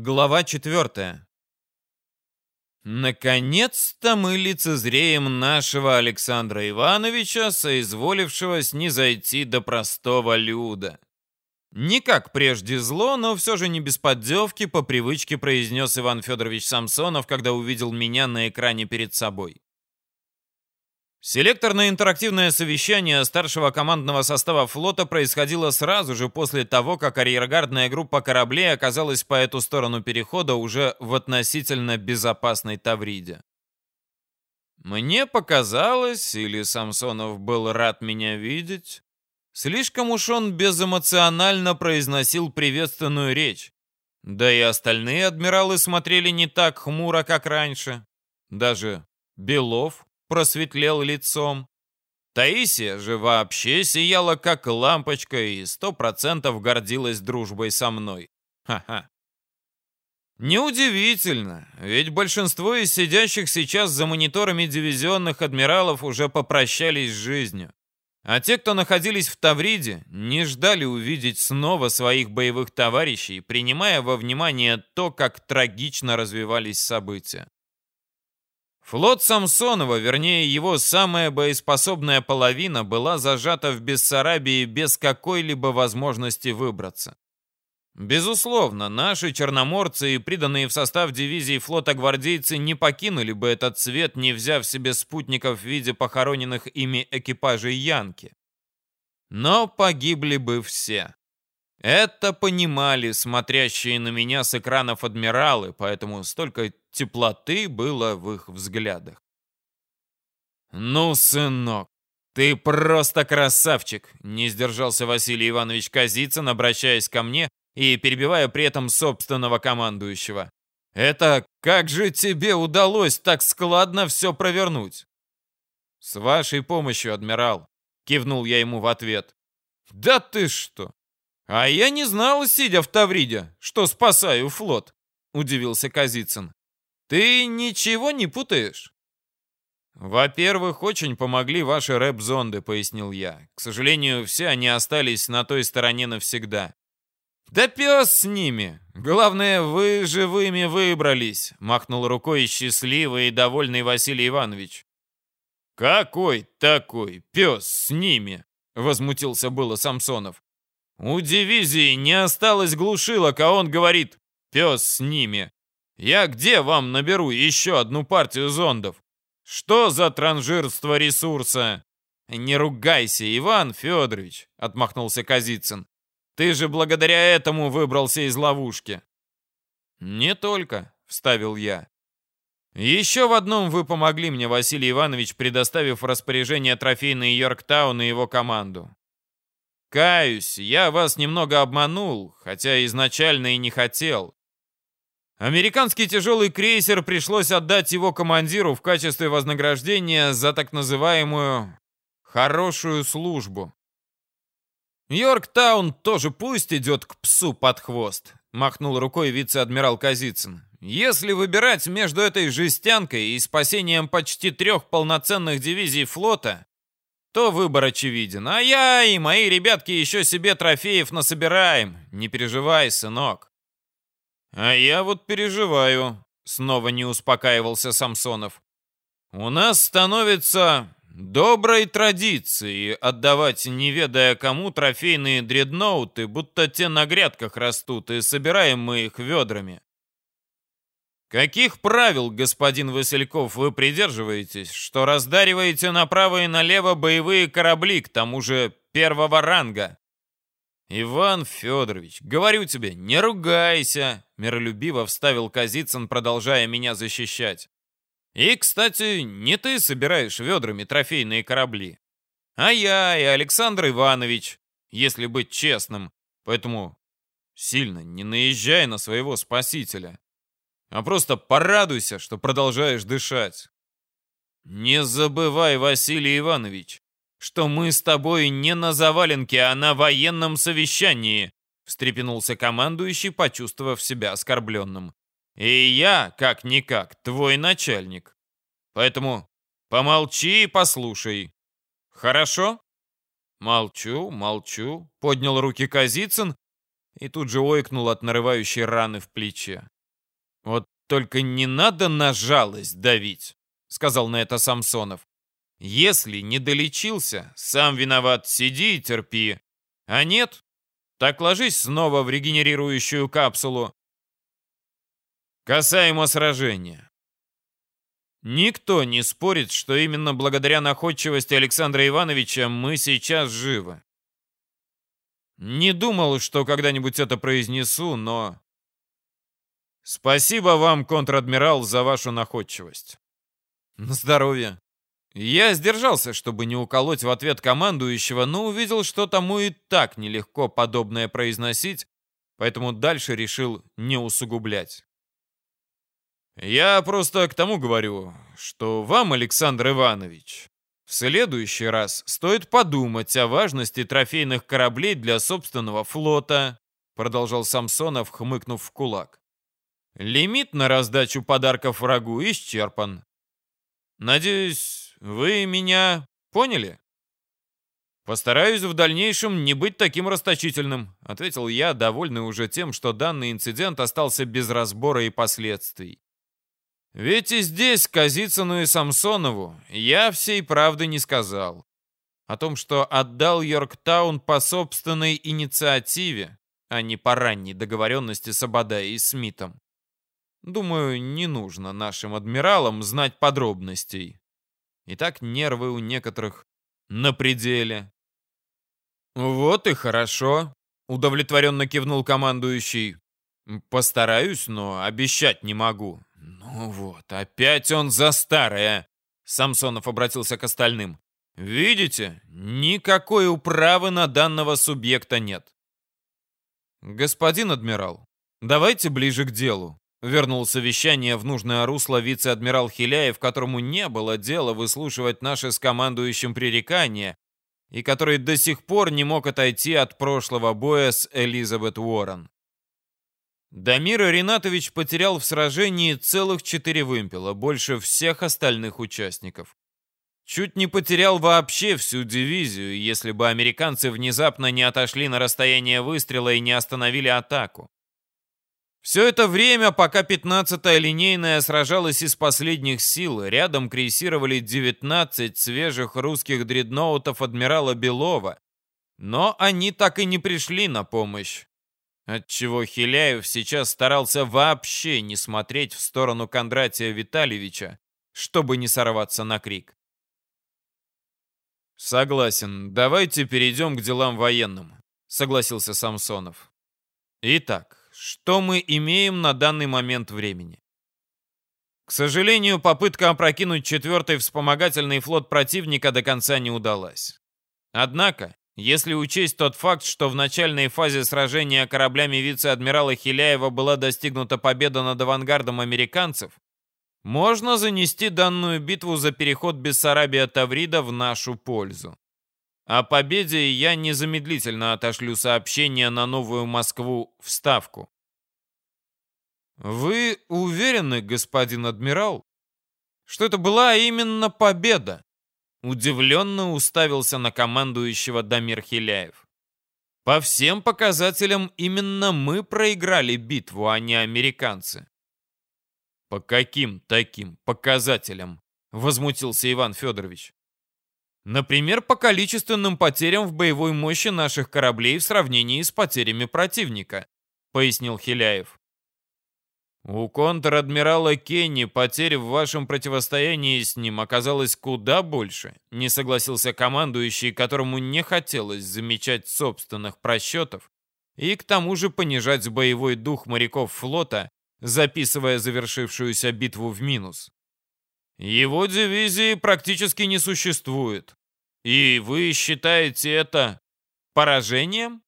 Глава четвертая. Наконец-то мы лицезреем нашего Александра Ивановича, соизволившего снизойти до простого люда. Не как прежде зло, но все же не без поддевки, по привычке произнес Иван Федорович Самсонов, когда увидел меня на экране перед собой. Селекторное интерактивное совещание старшего командного состава флота происходило сразу же после того, как арьергардная группа кораблей оказалась по эту сторону перехода уже в относительно безопасной Тавриде. Мне показалось, или Самсонов был рад меня видеть, слишком уж он безэмоционально произносил приветственную речь. Да и остальные адмиралы смотрели не так хмуро, как раньше. Даже Белов, просветлел лицом. Таисия же вообще сияла как лампочка и сто процентов гордилась дружбой со мной. Ха-ха. Неудивительно, ведь большинство из сидящих сейчас за мониторами дивизионных адмиралов уже попрощались с жизнью. А те, кто находились в Тавриде, не ждали увидеть снова своих боевых товарищей, принимая во внимание то, как трагично развивались события. Флот Самсонова, вернее его самая боеспособная половина, была зажата в Бессарабии без какой-либо возможности выбраться. Безусловно, наши черноморцы и приданные в состав дивизии флота гвардейцы не покинули бы этот свет, не взяв себе спутников в виде похороненных ими экипажей Янки. Но погибли бы все. Это понимали смотрящие на меня с экранов адмиралы, поэтому столько теплоты было в их взглядах. «Ну, сынок, ты просто красавчик!» — не сдержался Василий Иванович Казицын, обращаясь ко мне и перебивая при этом собственного командующего. «Это как же тебе удалось так складно все провернуть?» «С вашей помощью, адмирал», — кивнул я ему в ответ. «Да ты что! «А я не знал, сидя в Тавриде, что спасаю флот», — удивился Казицын. «Ты ничего не путаешь?» «Во-первых, очень помогли ваши рэп-зонды», — пояснил я. «К сожалению, все они остались на той стороне навсегда». «Да пес с ними! Главное, вы живыми выбрались!» — махнул рукой счастливый и довольный Василий Иванович. «Какой такой пес с ними?» — возмутился было Самсонов. У дивизии не осталось глушилок, а он говорит, пес с ними. Я где вам наберу еще одну партию зондов? Что за транжирство ресурса? Не ругайся, Иван Федорович, отмахнулся Казицын. Ты же благодаря этому выбрался из ловушки. Не только, вставил я. Еще в одном вы помогли мне, Василий Иванович, предоставив распоряжение трофейный Йорктаун и его команду. Каюсь, я вас немного обманул, хотя изначально и не хотел. Американский тяжелый крейсер пришлось отдать его командиру в качестве вознаграждения за так называемую «хорошую службу». «Йорктаун тоже пусть идет к псу под хвост», — махнул рукой вице-адмирал Казицын. «Если выбирать между этой жестянкой и спасением почти трех полноценных дивизий флота, то выбор очевиден. А я и мои ребятки еще себе трофеев насобираем. Не переживай, сынок. А я вот переживаю, снова не успокаивался Самсонов. У нас становится доброй традицией отдавать, не ведая кому, трофейные дредноуты, будто те на грядках растут, и собираем мы их ведрами. Каких правил, господин Васильков, вы придерживаетесь, что раздариваете направо и налево боевые корабли, к тому же первого ранга? Иван Федорович, говорю тебе, не ругайся, миролюбиво вставил Казицын, продолжая меня защищать. И, кстати, не ты собираешь ведрами трофейные корабли, а я и Александр Иванович, если быть честным. Поэтому сильно не наезжай на своего спасителя а просто порадуйся, что продолжаешь дышать. Не забывай, Василий Иванович, что мы с тобой не на заваленке, а на военном совещании, встрепенулся командующий, почувствовав себя оскорбленным. И я, как-никак, твой начальник. Поэтому помолчи и послушай. Хорошо? Молчу, молчу, поднял руки Казицын и тут же ойкнул от нарывающей раны в плече. «Вот только не надо на жалость давить», — сказал на это Самсонов. «Если не долечился, сам виноват, сиди и терпи. А нет, так ложись снова в регенерирующую капсулу. Касаемо сражения. Никто не спорит, что именно благодаря находчивости Александра Ивановича мы сейчас живы. Не думал, что когда-нибудь это произнесу, но... Спасибо вам, контр-адмирал, за вашу находчивость. На здоровье. Я сдержался, чтобы не уколоть в ответ командующего, но увидел, что тому и так нелегко подобное произносить, поэтому дальше решил не усугублять. Я просто к тому говорю, что вам, Александр Иванович, в следующий раз стоит подумать о важности трофейных кораблей для собственного флота, продолжал Самсонов, хмыкнув в кулак. Лимит на раздачу подарков врагу исчерпан. Надеюсь, вы меня поняли? Постараюсь в дальнейшем не быть таким расточительным, ответил я, довольный уже тем, что данный инцидент остался без разбора и последствий. Ведь и здесь Казицыну и Самсонову я всей правды не сказал. О том, что отдал Йорктаун по собственной инициативе, а не по ранней договоренности с Абадай и Смитом. Думаю, не нужно нашим адмиралам знать подробностей. Итак, нервы у некоторых на пределе. «Вот и хорошо», — удовлетворенно кивнул командующий. «Постараюсь, но обещать не могу. «Ну вот, опять он за старое!» Самсонов обратился к остальным. «Видите, никакой управы на данного субъекта нет». «Господин адмирал, давайте ближе к делу», Вернул совещание в нужное русло вице-адмирал Хиляев, которому не было дела выслушивать наши с командующим пререкания, и который до сих пор не мог отойти от прошлого боя с Элизабет Уоррен. Дамир Ринатович потерял в сражении целых четыре вымпела, больше всех остальных участников. Чуть не потерял вообще всю дивизию, если бы американцы внезапно не отошли на расстояние выстрела и не остановили атаку. Все это время, пока 15-я линейная сражалась из последних сил, рядом крейсировали 19 свежих русских дредноутов адмирала Белова, но они так и не пришли на помощь. Отчего Хиляев сейчас старался вообще не смотреть в сторону Кондратия Витальевича, чтобы не сорваться на крик. «Согласен, давайте перейдем к делам военным», — согласился Самсонов. «Итак, что мы имеем на данный момент времени?» К сожалению, попытка опрокинуть четвертый вспомогательный флот противника до конца не удалась. Однако, если учесть тот факт, что в начальной фазе сражения кораблями вице-адмирала Хиляева была достигнута победа над авангардом американцев, можно занести данную битву за переход Бессарабия-Таврида в нашу пользу. О победе я незамедлительно отошлю сообщение на Новую Москву в Ставку. Вы уверены, господин адмирал, что это была именно победа? Удивленно уставился на командующего Дамир Хиляев. По всем показателям именно мы проиграли битву, а не американцы. По каким таким показателям? Возмутился Иван Федорович. Например, по количественным потерям в боевой мощи наших кораблей в сравнении с потерями противника, пояснил Хиляев. У контр-адмирала Кенни потерь в вашем противостоянии с ним оказалось куда больше, не согласился командующий, которому не хотелось замечать собственных просчетов и к тому же понижать боевой дух моряков флота, записывая завершившуюся битву в минус. Его дивизии практически не существует. И вы считаете это поражением?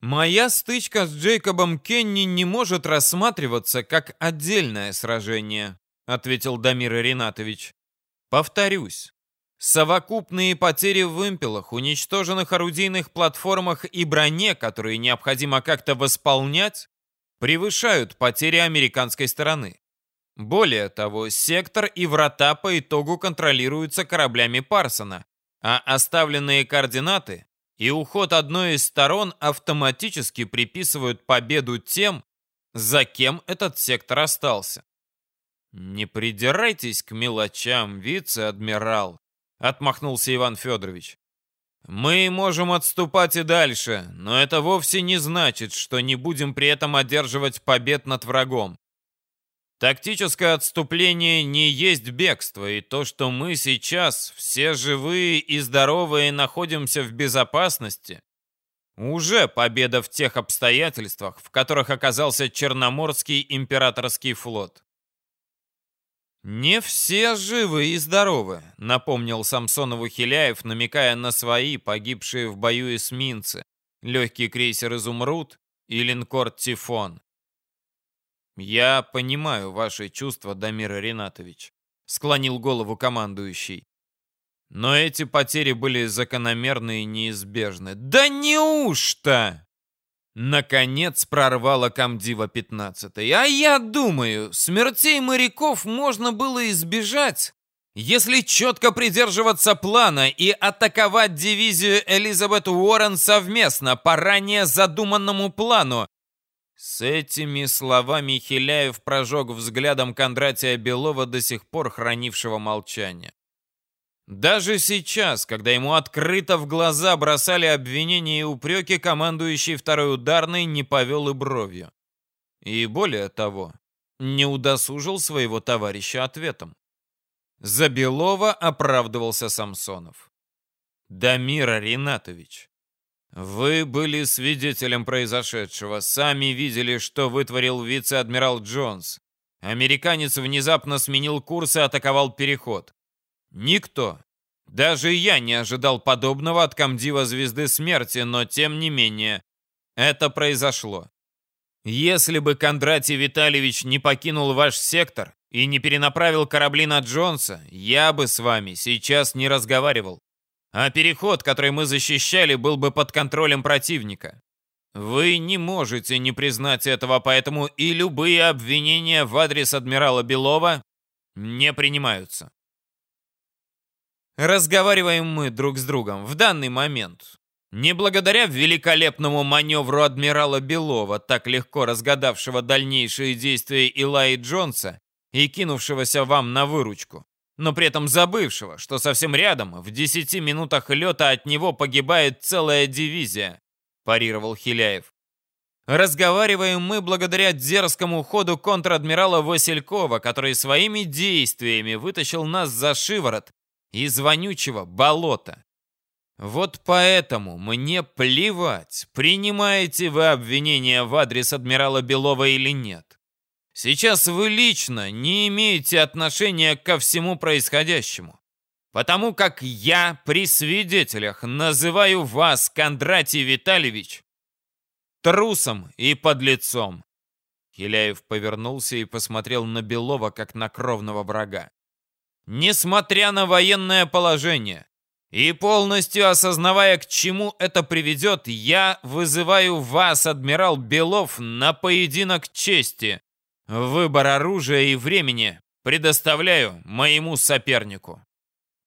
Моя стычка с Джейкобом Кенни не может рассматриваться как отдельное сражение, ответил Дамир Ринатович. Повторюсь, совокупные потери в вымпелах, уничтоженных орудийных платформах и броне, которые необходимо как-то восполнять, превышают потери американской стороны. Более того, сектор и врата по итогу контролируются кораблями Парсона, а оставленные координаты и уход одной из сторон автоматически приписывают победу тем, за кем этот сектор остался. «Не придирайтесь к мелочам, вице-адмирал», — отмахнулся Иван Федорович. «Мы можем отступать и дальше, но это вовсе не значит, что не будем при этом одерживать побед над врагом. Тактическое отступление не есть бегство, и то, что мы сейчас, все живые и здоровые, находимся в безопасности, уже победа в тех обстоятельствах, в которых оказался Черноморский императорский флот. «Не все живы и здоровы», — напомнил Самсонову Хиляев, намекая на свои, погибшие в бою эсминцы, легкий крейсер «Изумруд» и линкор «Тифон». «Я понимаю ваши чувства, Дамир Ринатович», — склонил голову командующий. «Но эти потери были закономерны и неизбежны». «Да неужто?» Наконец прорвало комдива 15 А я думаю, смертей моряков можно было избежать, если четко придерживаться плана и атаковать дивизию Элизабет Уоррен совместно по ранее задуманному плану, с этими словами Хиляев прожег взглядом Кондратия Белова, до сих пор хранившего молчание. Даже сейчас, когда ему открыто в глаза бросали обвинения и упреки, командующий второй ударной не повел и бровью. И более того, не удосужил своего товарища ответом. За Белова оправдывался Самсонов. «Дамир Ринатович, вы были свидетелем произошедшего, сами видели, что вытворил вице-адмирал Джонс. Американец внезапно сменил курс и атаковал переход. Никто, даже я не ожидал подобного от комдива Звезды Смерти, но тем не менее, это произошло. Если бы Кондратий Витальевич не покинул ваш сектор и не перенаправил корабли на Джонса, я бы с вами сейчас не разговаривал а переход, который мы защищали, был бы под контролем противника. Вы не можете не признать этого, поэтому и любые обвинения в адрес адмирала Белова не принимаются. Разговариваем мы друг с другом в данный момент. Не благодаря великолепному маневру адмирала Белова, так легко разгадавшего дальнейшие действия Илаи Джонса и кинувшегося вам на выручку но при этом забывшего, что совсем рядом, в 10 минутах лета от него погибает целая дивизия, парировал Хиляев. Разговариваем мы благодаря дерзкому ходу контр-адмирала Василькова, который своими действиями вытащил нас за шиворот из вонючего болота. Вот поэтому мне плевать, принимаете вы обвинения в адрес адмирала Белова или нет. Сейчас вы лично не имеете отношения ко всему происходящему. Потому как я при свидетелях называю вас, Кондратий Витальевич, трусом и подлецом. Хиляев повернулся и посмотрел на Белова, как на кровного врага. Несмотря на военное положение и полностью осознавая, к чему это приведет, я вызываю вас, адмирал Белов, на поединок чести. Выбор оружия и времени предоставляю моему сопернику.